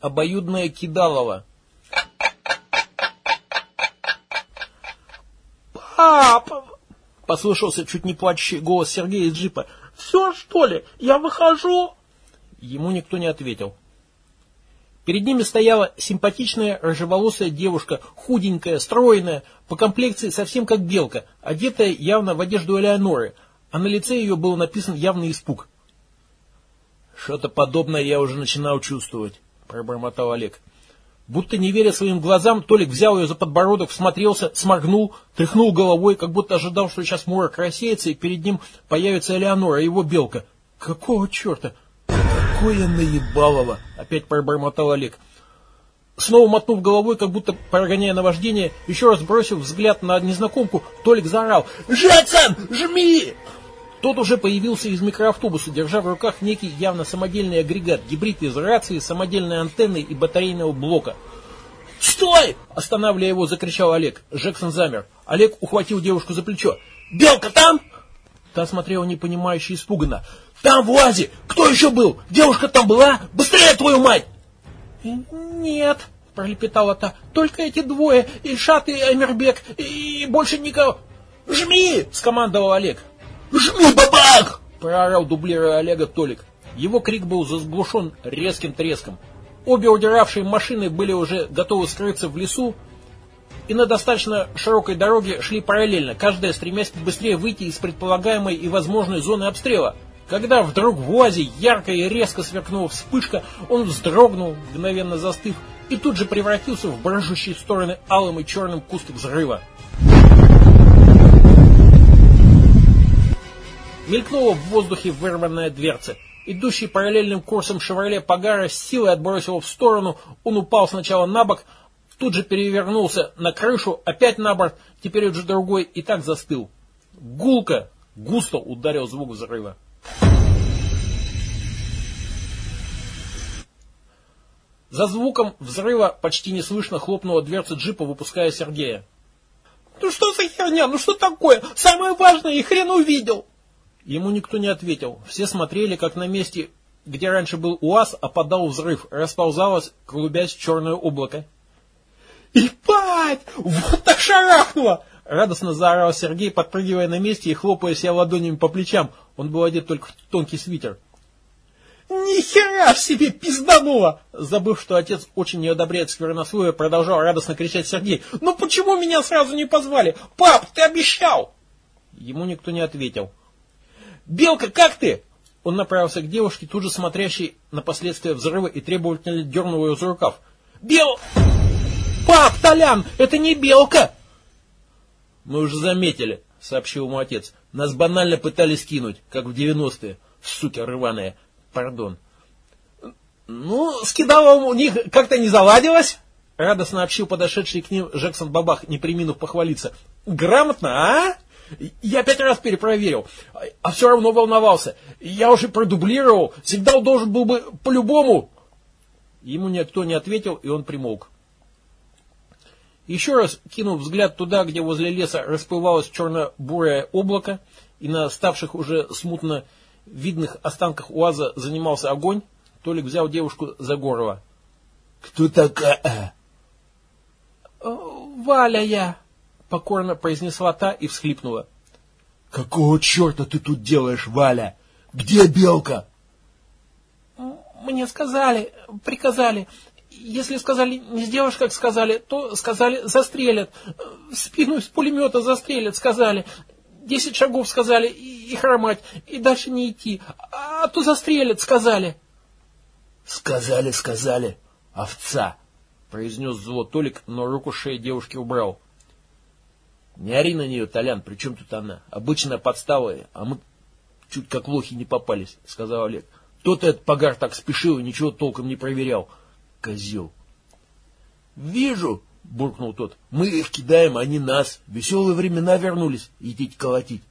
Обоюдное кидалово. «Папа!» — послышался чуть не плачущий голос Сергея из джипа. «Все, что ли? Я выхожу?» Ему никто не ответил. Перед ними стояла симпатичная рыжеволосая девушка, худенькая, стройная, по комплекции совсем как белка, одетая явно в одежду Элеоноры, а на лице ее был написан явный испуг. «Что-то подобное я уже начинал чувствовать», — пробормотал Олег. Будто не веря своим глазам, Толик взял ее за подбородок, всмотрелся, сморгнул, тряхнул головой, как будто ожидал, что сейчас морок рассеется, и перед ним появится Элеонора, его белка. Какого черта? «Какое наебалово!» — опять пробормотал Олег. Снова мотнув головой, как будто прогоняя наваждение, еще раз бросив взгляд на незнакомку, Толик заорал «Джексон, жми!» Тот уже появился из микроавтобуса, держа в руках некий явно самодельный агрегат, гибрид из рации, самодельной антенны и батарейного блока. «Стой!» – останавливая его, закричал Олег. Джексон замер. Олег ухватил девушку за плечо. «Белка там?» Та смотрела непонимающе испуганно. «Там, в УАЗе! Кто еще был? Девушка там была? Быстрее, твою мать!» «Нет», – пролепетала та, – «только эти двое, Ильшат и Эмербек, и больше никого». «Жми!» – скомандовал Олег. «Жми, бабах!» – проорал дублируя Олега Толик. Его крик был заглушен резким треском. Обе удиравшие машины были уже готовы скрыться в лесу, и на достаточно широкой дороге шли параллельно, каждая стремясь быстрее выйти из предполагаемой и возможной зоны обстрела. Когда вдруг в УАЗе ярко и резко сверкнула вспышка, он вздрогнул, мгновенно застыв, и тут же превратился в брыжущий в стороны алым и черным куст взрыва. Мелькнула в воздухе вырванная дверца. Идущий параллельным курсом «Шевроле Пагара» с силой отбросил в сторону. Он упал сначала на бок, тут же перевернулся на крышу, опять на борт, теперь уже другой, и так застыл. Гулко, густо ударил звук взрыва. За звуком взрыва почти неслышно хлопнула дверца джипа, выпуская Сергея. «Ну что за херня? Ну что такое? Самое важное, и хрен увидел!» Ему никто не ответил. Все смотрели, как на месте, где раньше был УАЗ, опадал взрыв, расползалось, клубясь черное облако. «Ипать! Вот так шарахнуло!» Радостно заорал Сергей, подпрыгивая на месте и хлопая себя ладонями по плечам. Он был одет только в тонкий свитер. «Ни хера себе пиздануло!» Забыв, что отец очень не одобряет сквернословие, продолжал радостно кричать Сергей. «Ну почему меня сразу не позвали? Пап, ты обещал!» Ему никто не ответил. «Белка, как ты?» Он направился к девушке, тут же смотрящей на последствия взрыва и требовательно дернул ее за рукав. «Бел...» «Пап, Толян, это не белка!» «Мы уже заметили», — сообщил ему отец. «Нас банально пытались кинуть, как в девяностые. Суки рваные. Пардон». «Ну, с кидалом у них как-то не заладилось?» — радостно общил подошедший к ним Джексон Бабах, не приминув похвалиться. «Грамотно, а?» Я пять раз перепроверил, а все равно волновался. Я уже продублировал, сигнал должен был бы по-любому. Ему никто не ответил, и он примолк. Еще раз кинув взгляд туда, где возле леса расплывалось черно-бурое облако, и на ставших уже смутно видных останках УАЗа занимался огонь, Толик взял девушку за горло. «Кто такая?» «Валя я», покорно произнесла та и всхлипнула. «Какого черта ты тут делаешь, Валя? Где Белка?» «Мне сказали, приказали. Если сказали, не сделаешь, как сказали, то сказали, застрелят. В спину из пулемета застрелят, сказали. Десять шагов сказали, и, и хромать, и дальше не идти. А то застрелят, сказали». «Сказали, сказали, овца», — произнес зло Толик, но руку шеи девушки убрал. Не ори на нее, Толян, при чем тут она? Обычная подстава, а мы чуть как лохи не попались, сказал Олег. Тот этот погар так спешил и ничего толком не проверял. Козел. Вижу, буркнул тот. Мы их кидаем, они нас. Веселые времена вернулись, идите колотить.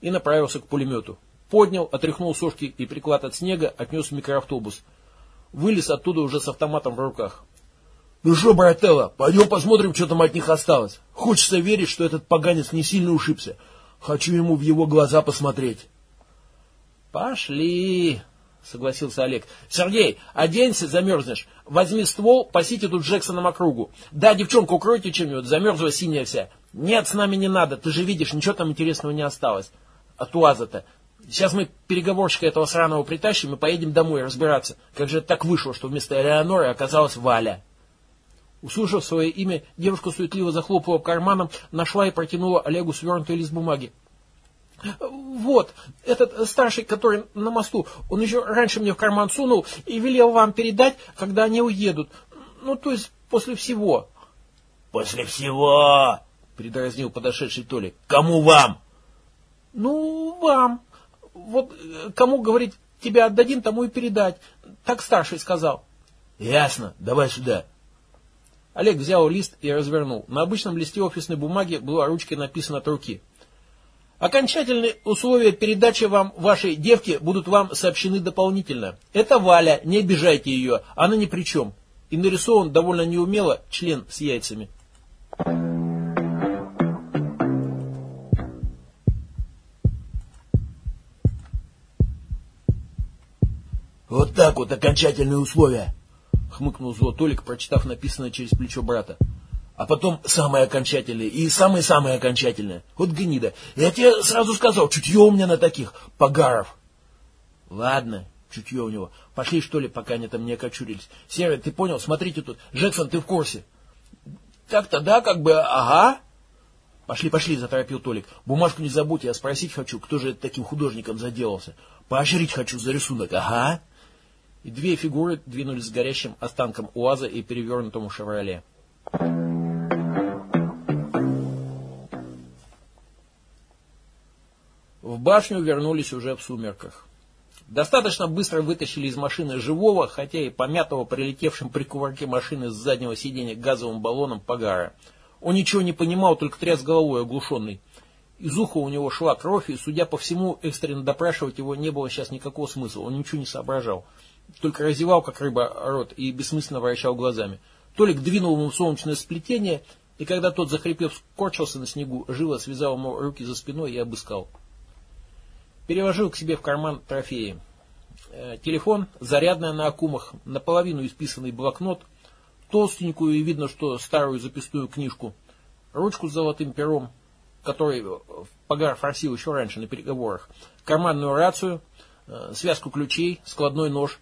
И направился к пулемету. Поднял, отряхнул сошки и приклад от снега, отнес в микроавтобус. Вылез оттуда уже с автоматом в руках. Ну что, брателло, пойдем посмотрим, что там от них осталось. Хочется верить, что этот поганец не сильно ушибся. Хочу ему в его глаза посмотреть. Пошли. согласился Олег. Сергей, оденься, замерзнешь. Возьми ствол, пасите тут Джексоном округу. Да, девчонку укройте чем-нибудь, замерзла синяя вся. Нет, с нами не надо, ты же видишь, ничего там интересного не осталось. От УАЗа-то. Сейчас мы переговорщика этого сраного притащим и поедем домой разбираться. Как же так вышло, что вместо Элеоноры оказалась Валя. Услышав свое имя, девушка суетливо захлопала карманом, нашла и протянула Олегу свернутый лист бумаги. Вот, этот старший, который на мосту, он еще раньше мне в карман сунул и велел вам передать, когда они уедут. Ну, то есть после всего. После всего, передразнил подошедший Толик. Кому вам? Ну, вам. Вот кому, говорит, тебя отдадим, тому и передать. Так старший сказал. Ясно, давай сюда. Олег взял лист и развернул. На обычном листе офисной бумаги была ручкой написано от руки. Окончательные условия передачи вам вашей девки будут вам сообщены дополнительно. Это Валя, не обижайте ее, она ни при чем. И нарисован довольно неумело член с яйцами. Вот так вот окончательные условия, хмыкнул зло Толик, прочитав написанное через плечо брата а потом самое окончательное и самое-самое окончательное. Вот гнида. Я тебе сразу сказал, чутье у меня на таких погаров. Ладно, чутье у него. Пошли, что ли, пока они там не окочурились. Серый, ты понял? Смотрите тут. Джексон, ты в курсе? Так-то да, как бы, ага. Пошли, пошли, заторопил Толик. Бумажку не забудь, я спросить хочу, кто же таким художником заделался. Поощрить хочу за рисунок, ага. И две фигуры двинулись с горящим останком УАЗа и перевернутому «Шевроле». В башню вернулись уже в сумерках. Достаточно быстро вытащили из машины живого, хотя и помятого прилетевшим при кувырке машины с заднего сиденья газовым баллоном погара. Он ничего не понимал, только тряс головой оглушенный. Из уха у него шла кровь, и, судя по всему, экстренно допрашивать его не было сейчас никакого смысла. Он ничего не соображал. Только разевал, как рыба, рот и бессмысленно вращал глазами. Толик двинул ему солнечное сплетение, и когда тот, захрипев, скорчился на снегу, живо связал ему руки за спиной и обыскал. Переложил к себе в карман трофеи. Э, телефон, зарядная на акумах, наполовину исписанный блокнот, толстенькую и видно, что старую записную книжку, ручку с золотым пером, который Погар форсил еще раньше на переговорах, карманную рацию, э, связку ключей, складной нож,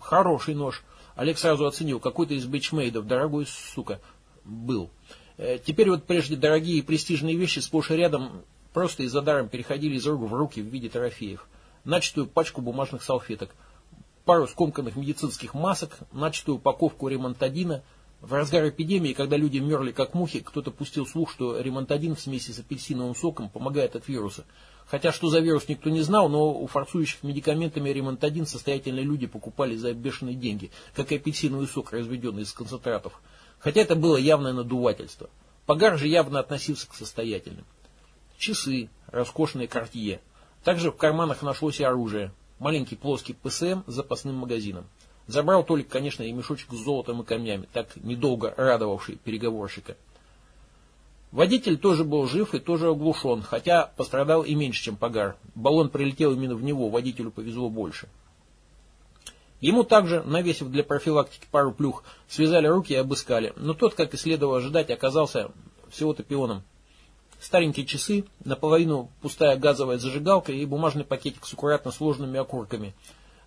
хороший нож. Олег сразу оценил, какой-то из бичмейдов, дорогой сука, был. Э, теперь вот прежде дорогие и престижные вещи сплошь и рядом просто из-за даром переходили из рук в руки в виде трофеев. Начатую пачку бумажных салфеток, пару скомканных медицинских масок, начатую упаковку ремонтадина. В разгар эпидемии, когда люди мерли как мухи, кто-то пустил слух, что ремонтадин в смеси с апельсиновым соком помогает от вируса. Хотя что за вирус никто не знал, но у форсующих медикаментами ремонтадин состоятельные люди покупали за бешеные деньги, как и апельсиновый сок, разведенный из концентратов. Хотя это было явное надувательство. Погар же явно относился к состоятельным часы, роскошные картье. Также в карманах нашлось и оружие. Маленький плоский ПСМ с запасным магазином. Забрал Толик, конечно, и мешочек с золотом и камнями, так недолго радовавший переговорщика. Водитель тоже был жив и тоже оглушен, хотя пострадал и меньше, чем Погар. Баллон прилетел именно в него, водителю повезло больше. Ему также, навесив для профилактики пару плюх, связали руки и обыскали, но тот, как и следовало ожидать, оказался всего-то пионом. Старенькие часы, наполовину пустая газовая зажигалка и бумажный пакетик с аккуратно сложенными окурками.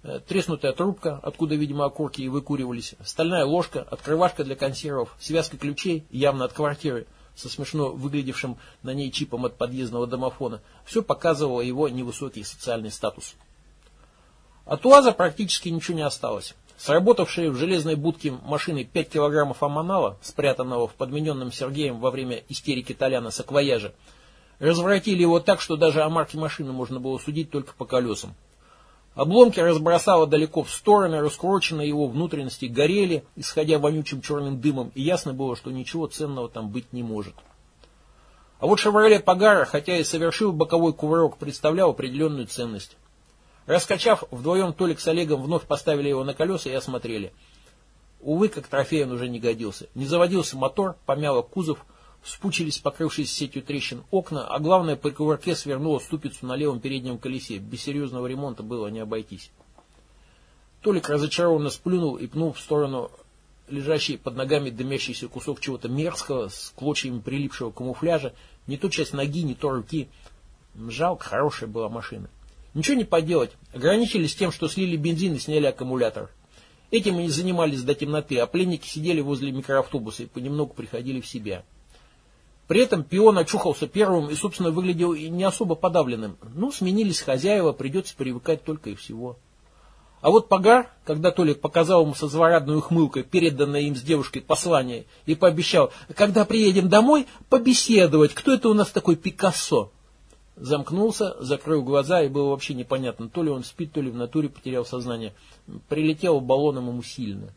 Э, треснутая трубка, откуда, видимо, окурки и выкуривались. Стальная ложка, открывашка для консервов, связка ключей, явно от квартиры, со смешно выглядевшим на ней чипом от подъездного домофона. Все показывало его невысокий социальный статус. От УАЗа практически ничего не осталось. Сработавшие в железной будке машины 5 килограммов аманала, спрятанного в подмененном Сергеем во время истерики Толяна саквояжа, разворотили его так, что даже о марке машины можно было судить только по колесам. Обломки разбросало далеко в стороны, раскуроченные его внутренности горели, исходя вонючим черным дымом, и ясно было, что ничего ценного там быть не может. А вот «Шевроле Пагара», хотя и совершил боковой кувырок, представлял определенную ценность. Раскачав, вдвоем Толик с Олегом вновь поставили его на колеса и осмотрели. Увы, как трофей он уже не годился. Не заводился мотор, помяло кузов, спучились покрывшись сетью трещин окна, а главное, по кувырке свернуло ступицу на левом переднем колесе. Без серьезного ремонта было не обойтись. Толик разочарованно сплюнул и пнул в сторону лежащий под ногами дымящийся кусок чего-то мерзкого с клочьями прилипшего камуфляжа, не то часть ноги, не то руки. Жалко, хорошая была машина. Ничего не поделать, ограничились тем, что слили бензин и сняли аккумулятор. Этим и занимались до темноты, а пленники сидели возле микроавтобуса и понемногу приходили в себя. При этом пион очухался первым и, собственно, выглядел не особо подавленным. Ну, сменились хозяева, придется привыкать только и всего. А вот Погар, когда Толик показал ему со злорадной ухмылкой переданное им с девушкой послание и пообещал, когда приедем домой, побеседовать, кто это у нас такой Пикассо. Замкнулся, закрыл глаза, и было вообще непонятно, то ли он спит, то ли в натуре потерял сознание. Прилетел баллоном ему сильно.